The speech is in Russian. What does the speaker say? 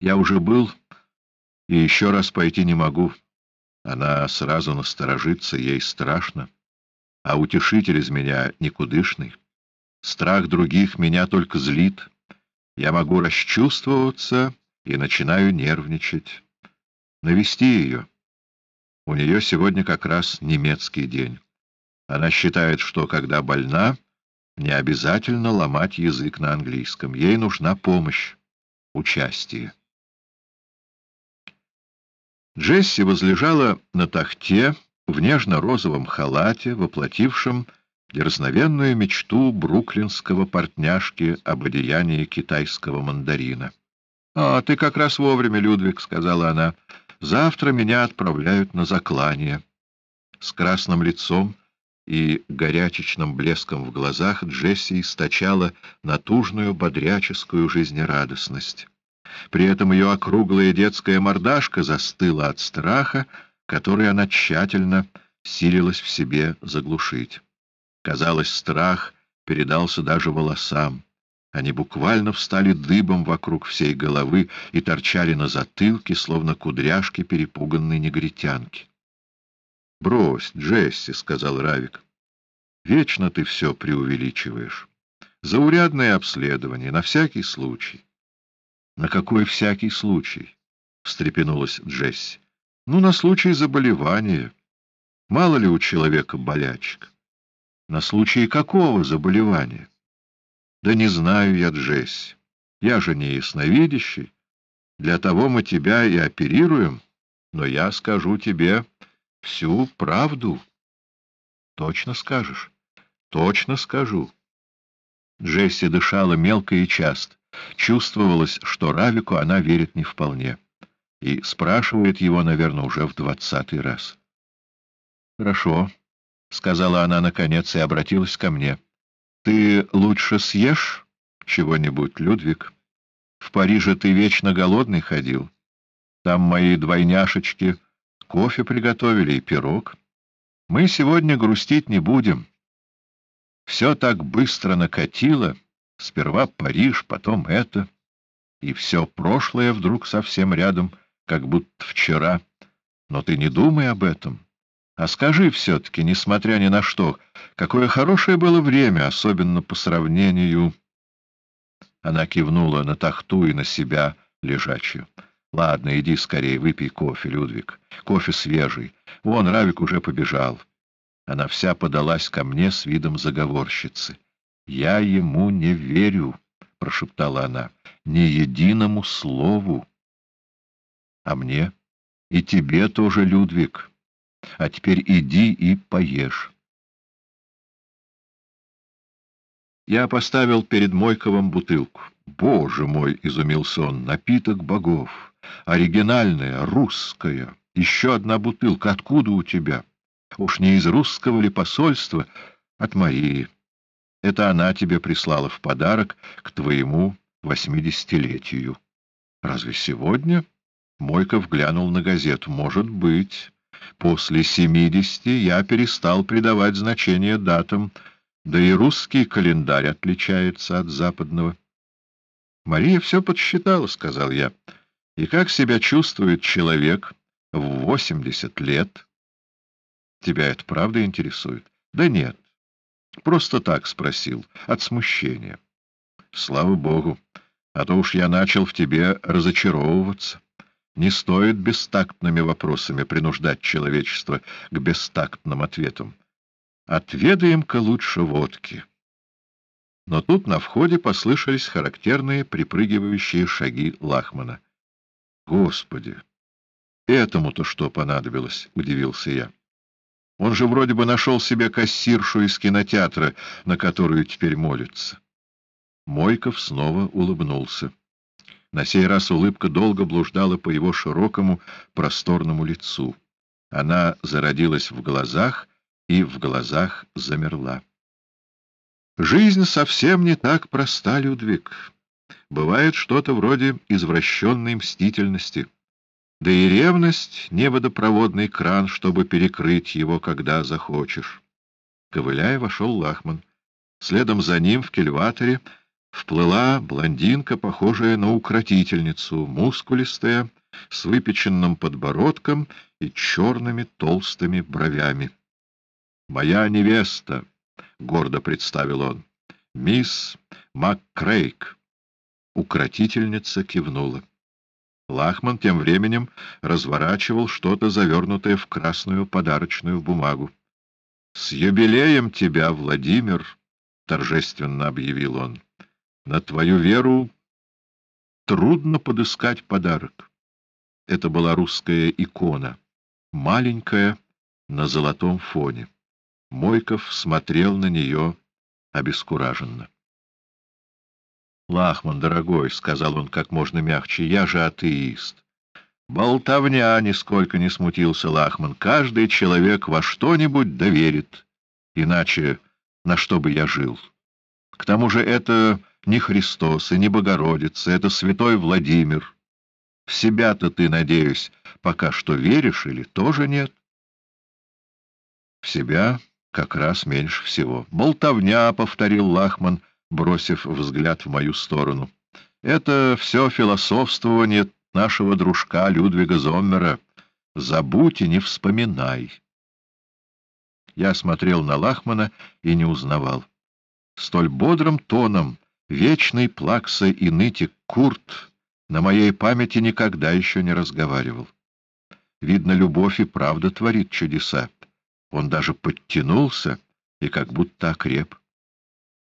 Я уже был и еще раз пойти не могу. Она сразу насторожится, ей страшно. А утешитель из меня никудышный. Страх других меня только злит. Я могу расчувствоваться и начинаю нервничать. Навести ее. У нее сегодня как раз немецкий день. Она считает, что когда больна, не обязательно ломать язык на английском. Ей нужна помощь, участие. Джесси возлежала на тахте в нежно-розовом халате, воплотившем дерзновенную мечту бруклинского портняшки об одеянии китайского мандарина. — А, ты как раз вовремя, Людвиг, — сказала она. — Завтра меня отправляют на заклание. С красным лицом и горячечным блеском в глазах Джесси источала натужную бодряческую жизнерадостность. При этом ее округлая детская мордашка застыла от страха, который она тщательно силилась в себе заглушить. Казалось, страх передался даже волосам. Они буквально встали дыбом вокруг всей головы и торчали на затылке, словно кудряшки перепуганной негритянки. — Брось, Джесси, — сказал Равик. — Вечно ты все преувеличиваешь. Заурядное обследование, на всякий случай. — На какой всякий случай? — встрепенулась Джесси. — Ну, на случай заболевания. Мало ли у человека болячек. На случай какого заболевания? — Да не знаю я, Джесси. Я же не ясновидящий. Для того мы тебя и оперируем. Но я скажу тебе всю правду. — Точно скажешь? — Точно скажу. Джесси дышала мелко и часто. Чувствовалось, что Равику она верит не вполне. И спрашивает его, наверное, уже в двадцатый раз. «Хорошо», — сказала она наконец и обратилась ко мне. «Ты лучше съешь чего-нибудь, Людвиг? В Париже ты вечно голодный ходил. Там мои двойняшечки кофе приготовили и пирог. Мы сегодня грустить не будем. Все так быстро накатило». Сперва Париж, потом это. И все прошлое вдруг совсем рядом, как будто вчера. Но ты не думай об этом. А скажи все-таки, несмотря ни на что, какое хорошее было время, особенно по сравнению... Она кивнула на тахту и на себя лежачую. — Ладно, иди скорее, выпей кофе, Людвиг. Кофе свежий. Вон, Равик уже побежал. Она вся подалась ко мне с видом заговорщицы. «Я ему не верю», — прошептала она, — «ни единому слову». «А мне? И тебе тоже, Людвиг. А теперь иди и поешь». Я поставил перед Мойковым бутылку. «Боже мой!» — изумился он. «Напиток богов! Оригинальная, русская! Еще одна бутылка! Откуда у тебя? Уж не из русского ли посольства? От Марии!» Это она тебе прислала в подарок к твоему восьмидесятилетию. Разве сегодня? Мойков глянул на газету. Может быть. После семидесяти я перестал придавать значение датам, да и русский календарь отличается от западного. Мария все подсчитала, — сказал я. И как себя чувствует человек в восемьдесят лет? Тебя это правда интересует? Да нет. Просто так спросил, от смущения. Слава богу, а то уж я начал в тебе разочаровываться. Не стоит бестактными вопросами принуждать человечество к бестактным ответам. Отведаем-ка лучше водки. Но тут на входе послышались характерные припрыгивающие шаги Лахмана. Господи! Этому-то что понадобилось? — удивился я. Он же вроде бы нашел себе кассиршу из кинотеатра, на которую теперь молится. Мойков снова улыбнулся. На сей раз улыбка долго блуждала по его широкому, просторному лицу. Она зародилась в глазах и в глазах замерла. Жизнь совсем не так проста, Людвиг. Бывает что-то вроде извращенной мстительности — да и ревность — не водопроводный кран, чтобы перекрыть его, когда захочешь. Ковыляя, вошел Лахман. Следом за ним в кельваторе вплыла блондинка, похожая на укротительницу, мускулистая, с выпеченным подбородком и черными толстыми бровями. «Моя невеста», — гордо представил он, — «мисс МакКрейг». Укротительница кивнула. Лахман тем временем разворачивал что-то, завернутое в красную подарочную бумагу. — С юбилеем тебя, Владимир! — торжественно объявил он. — На твою веру трудно подыскать подарок. Это была русская икона, маленькая, на золотом фоне. Мойков смотрел на нее обескураженно. — Лахман, дорогой, — сказал он как можно мягче, — я же атеист. Болтовня нисколько не смутился Лахман. Каждый человек во что-нибудь доверит. Иначе на что бы я жил? К тому же это не Христос и не Богородица, это святой Владимир. В себя-то ты, надеюсь, пока что веришь или тоже нет? В себя как раз меньше всего. Болтовня, — повторил Лахман, — бросив взгляд в мою сторону. «Это все философствование нашего дружка Людвига Зоммера. Забудь и не вспоминай». Я смотрел на Лахмана и не узнавал. Столь бодрым тоном вечный плакса и нытик Курт на моей памяти никогда еще не разговаривал. Видно, любовь и правда творит чудеса. Он даже подтянулся и как будто окреп.